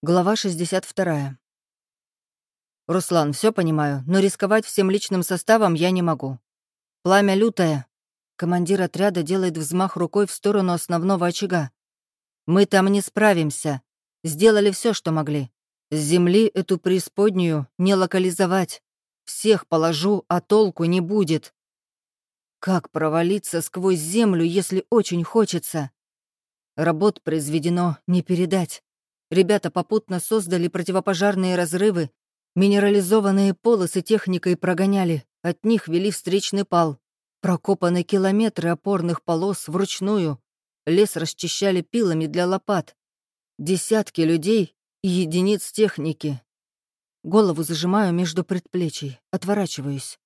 Глава 62. «Руслан, все понимаю, но рисковать всем личным составом я не могу. Пламя лютое». Командир отряда делает взмах рукой в сторону основного очага. «Мы там не справимся. Сделали все, что могли. С земли эту преисподнюю не локализовать. Всех положу, а толку не будет. Как провалиться сквозь землю, если очень хочется? Работ произведено не передать. Ребята попутно создали противопожарные разрывы, минерализованные полосы техникой прогоняли, от них вели встречный пал. Прокопаны километры опорных полос вручную. Лес расчищали пилами для лопат. Десятки людей и единиц техники. Голову зажимаю между предплечий, отворачиваюсь.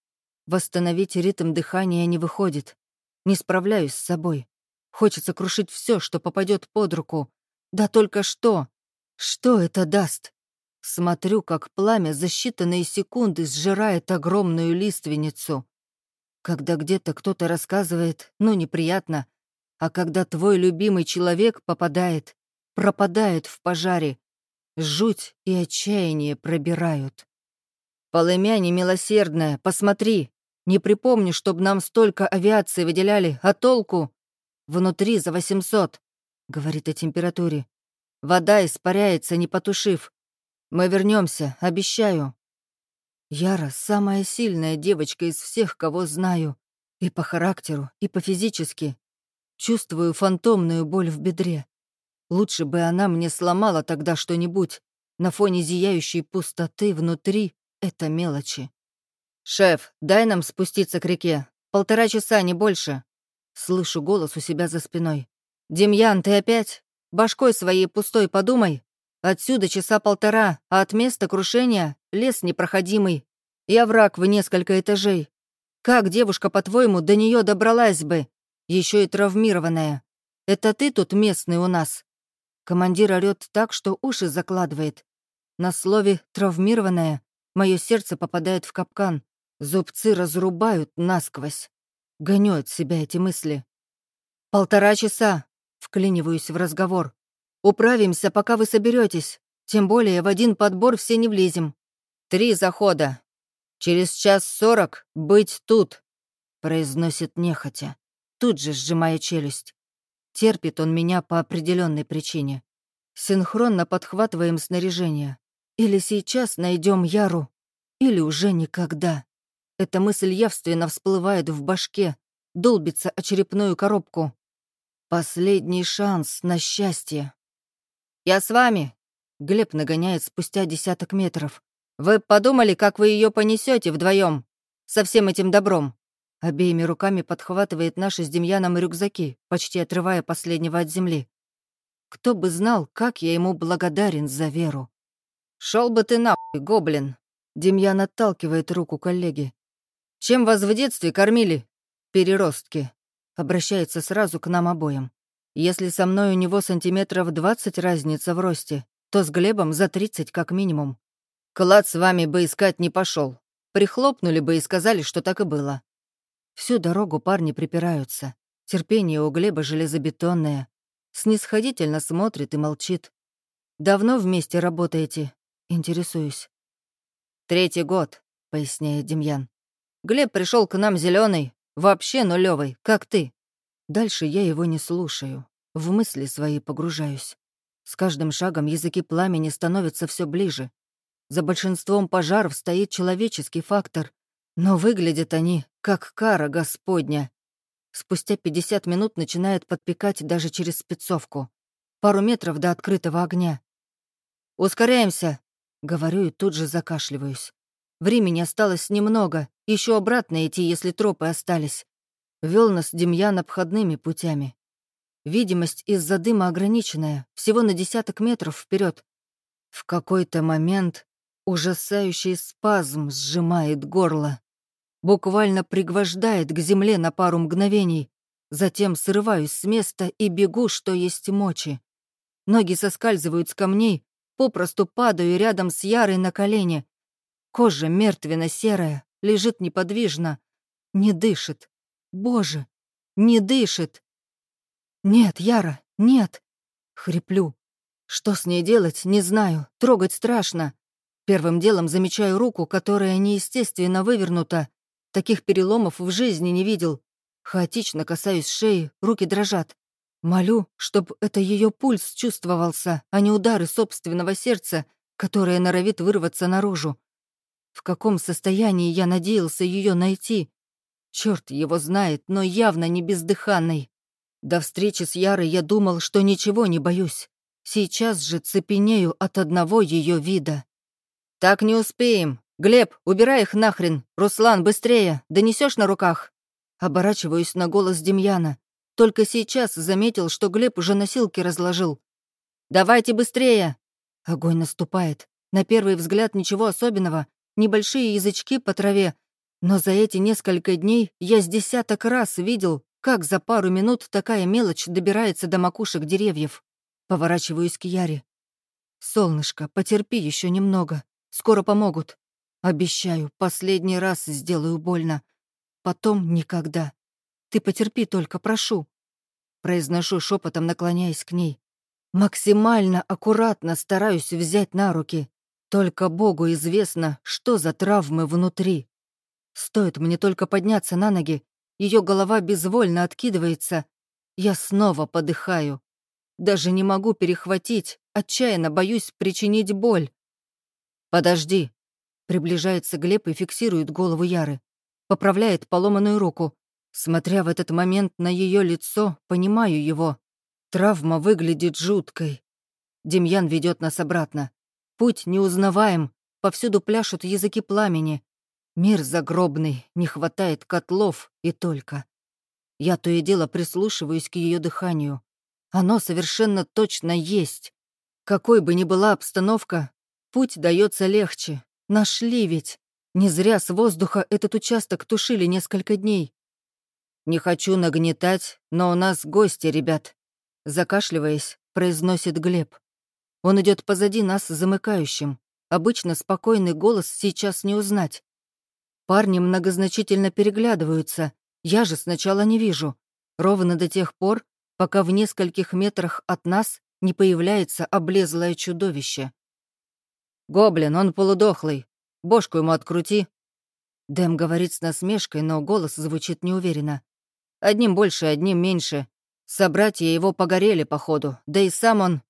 Восстановить ритм дыхания не выходит. Не справляюсь с собой. Хочется крушить все, что попадет под руку. Да только что! Что это даст? Смотрю, как пламя за считанные секунды сжирает огромную лиственницу. Когда где-то кто-то рассказывает, ну, неприятно, а когда твой любимый человек попадает, пропадает в пожаре, жуть и отчаяние пробирают. Полымя немилосердная, посмотри, не припомню, чтоб нам столько авиации выделяли, а толку? Внутри за 800, говорит о температуре. Вода испаряется, не потушив. Мы вернемся, обещаю. Яра — самая сильная девочка из всех, кого знаю. И по характеру, и по физически. Чувствую фантомную боль в бедре. Лучше бы она мне сломала тогда что-нибудь. На фоне зияющей пустоты внутри — это мелочи. «Шеф, дай нам спуститься к реке. Полтора часа, не больше». Слышу голос у себя за спиной. «Демьян, ты опять?» Башкой своей пустой подумай. Отсюда часа полтора, а от места крушения лес непроходимый. И овраг в несколько этажей. Как девушка, по-твоему, до нее добралась бы? Еще и травмированная. Это ты тут местный у нас?» Командир орёт так, что уши закладывает. На слове «травмированная» мое сердце попадает в капкан. Зубцы разрубают насквозь. Гоню от себя эти мысли. «Полтора часа. Вклиниваюсь в разговор. «Управимся, пока вы соберетесь. Тем более в один подбор все не влезем. Три захода. Через час сорок быть тут», — произносит нехотя, тут же сжимая челюсть. Терпит он меня по определенной причине. Синхронно подхватываем снаряжение. Или сейчас найдем Яру, или уже никогда. Эта мысль явственно всплывает в башке, долбится о черепную коробку. Последний шанс на счастье. «Я с вами!» — Глеб нагоняет спустя десяток метров. «Вы подумали, как вы ее понесете вдвоем со всем этим добром?» Обеими руками подхватывает наши с Демьяном рюкзаки, почти отрывая последнего от земли. Кто бы знал, как я ему благодарен за веру. Шел бы ты нахуй, гоблин!» Демьян отталкивает руку коллеги. «Чем вас в детстве кормили?» «Переростки. Обращается сразу к нам обоим. Если со мной у него сантиметров двадцать разница в росте, то с Глебом за тридцать как минимум. Клад с вами бы искать не пошел. Прихлопнули бы и сказали, что так и было. Всю дорогу парни припираются. Терпение у Глеба железобетонное. Снисходительно смотрит и молчит. «Давно вместе работаете?» Интересуюсь. «Третий год», — поясняет Демьян. «Глеб пришел к нам зеленый, Вообще нулевый, как ты. Дальше я его не слушаю. В мысли свои погружаюсь. С каждым шагом языки пламени становятся все ближе. За большинством пожаров стоит человеческий фактор, но выглядят они, как кара Господня. Спустя 50 минут начинает подпекать даже через спецовку. Пару метров до открытого огня. «Ускоряемся!» — говорю и тут же закашливаюсь. Времени осталось немного, еще обратно идти, если тропы остались. Вел нас Демьян обходными путями. Видимость из-за дыма ограниченная, всего на десяток метров вперед. В какой-то момент ужасающий спазм сжимает горло. Буквально пригвождает к земле на пару мгновений. Затем срываюсь с места и бегу, что есть мочи. Ноги соскальзывают с камней, попросту падаю рядом с Ярой на колени. Кожа мертвенно-серая, лежит неподвижно, не дышит. Боже, не дышит. Нет, Яра, нет. Хриплю. Что с ней делать, не знаю, трогать страшно. Первым делом замечаю руку, которая неестественно вывернута. Таких переломов в жизни не видел. Хаотично касаюсь шеи, руки дрожат. Молю, чтоб это ее пульс чувствовался, а не удары собственного сердца, которое норовит вырваться наружу. В каком состоянии я надеялся ее найти? Черт его знает, но явно не бездыханный. До встречи с Ярой я думал, что ничего не боюсь. Сейчас же цепенею от одного ее вида. «Так не успеем. Глеб, убирай их нахрен. Руслан, быстрее. Донесешь на руках?» Оборачиваюсь на голос Демьяна. Только сейчас заметил, что Глеб уже носилки разложил. «Давайте быстрее!» Огонь наступает. На первый взгляд ничего особенного. Небольшие язычки по траве. Но за эти несколько дней я с десяток раз видел, как за пару минут такая мелочь добирается до макушек деревьев. Поворачиваюсь к Яре. «Солнышко, потерпи еще немного. Скоро помогут. Обещаю, последний раз сделаю больно. Потом никогда. Ты потерпи только, прошу». Произношу шепотом, наклоняясь к ней. Максимально аккуратно стараюсь взять на руки. Только Богу известно, что за травмы внутри. Стоит мне только подняться на ноги, ее голова безвольно откидывается. Я снова подыхаю. Даже не могу перехватить, отчаянно боюсь причинить боль. «Подожди», — приближается Глеб и фиксирует голову Яры. Поправляет поломанную руку. Смотря в этот момент на ее лицо, понимаю его. Травма выглядит жуткой. Демьян ведет нас обратно. Путь неузнаваем, повсюду пляшут языки пламени. Мир загробный, не хватает котлов и только. Я то и дело прислушиваюсь к ее дыханию. Оно совершенно точно есть. Какой бы ни была обстановка, путь дается легче. Нашли ведь. Не зря с воздуха этот участок тушили несколько дней. Не хочу нагнетать, но у нас гости, ребят. Закашливаясь, произносит Глеб. Он идет позади нас замыкающим. Обычно спокойный голос сейчас не узнать. Парни многозначительно переглядываются. Я же сначала не вижу. Ровно до тех пор, пока в нескольких метрах от нас не появляется облезлое чудовище. «Гоблин, он полудохлый. Бошку ему открути». Дэм говорит с насмешкой, но голос звучит неуверенно. «Одним больше, одним меньше. Собратья его погорели, походу, да и сам он...»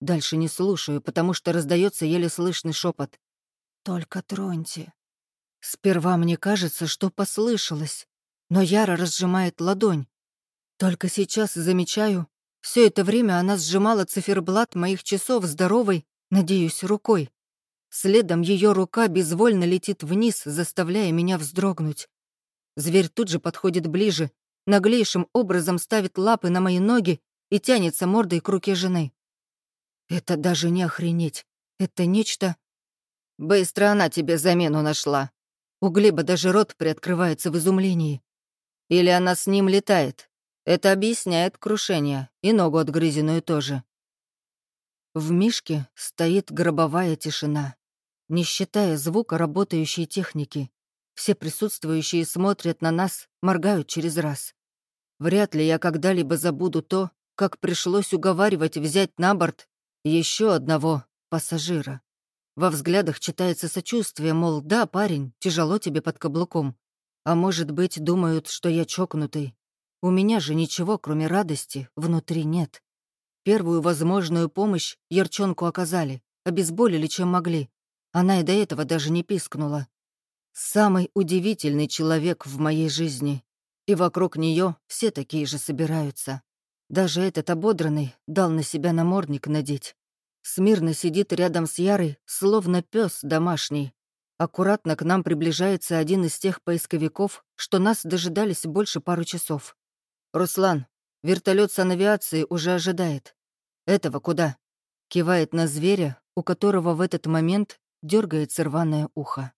Дальше не слушаю, потому что раздается еле слышный шепот. «Только троньте, Сперва мне кажется, что послышалось, но Яра разжимает ладонь. Только сейчас замечаю, все это время она сжимала циферблат моих часов здоровой, надеюсь, рукой. Следом ее рука безвольно летит вниз, заставляя меня вздрогнуть. Зверь тут же подходит ближе, наглейшим образом ставит лапы на мои ноги и тянется мордой к руке жены. Это даже не охренеть. Это нечто... «Быстро она тебе замену нашла», у Глеба даже рот приоткрывается в изумлении. Или она с ним летает. Это объясняет крушение, и ногу отгрызенную тоже. В Мишке стоит гробовая тишина. Не считая звука работающей техники, все присутствующие смотрят на нас, моргают через раз. Вряд ли я когда-либо забуду то, как пришлось уговаривать взять на борт еще одного пассажира. Во взглядах читается сочувствие, мол, да, парень, тяжело тебе под каблуком. А может быть, думают, что я чокнутый. У меня же ничего, кроме радости, внутри нет. Первую возможную помощь Ярчонку оказали, обезболили, чем могли. Она и до этого даже не пискнула. Самый удивительный человек в моей жизни. И вокруг нее все такие же собираются. Даже этот ободранный дал на себя намордник надеть. Смирно сидит рядом с Ярой, словно пес домашний. Аккуратно к нам приближается один из тех поисковиков, что нас дожидались больше пару часов. «Руслан, вертолет санавиации уже ожидает. Этого куда?» Кивает на зверя, у которого в этот момент дергается рваное ухо.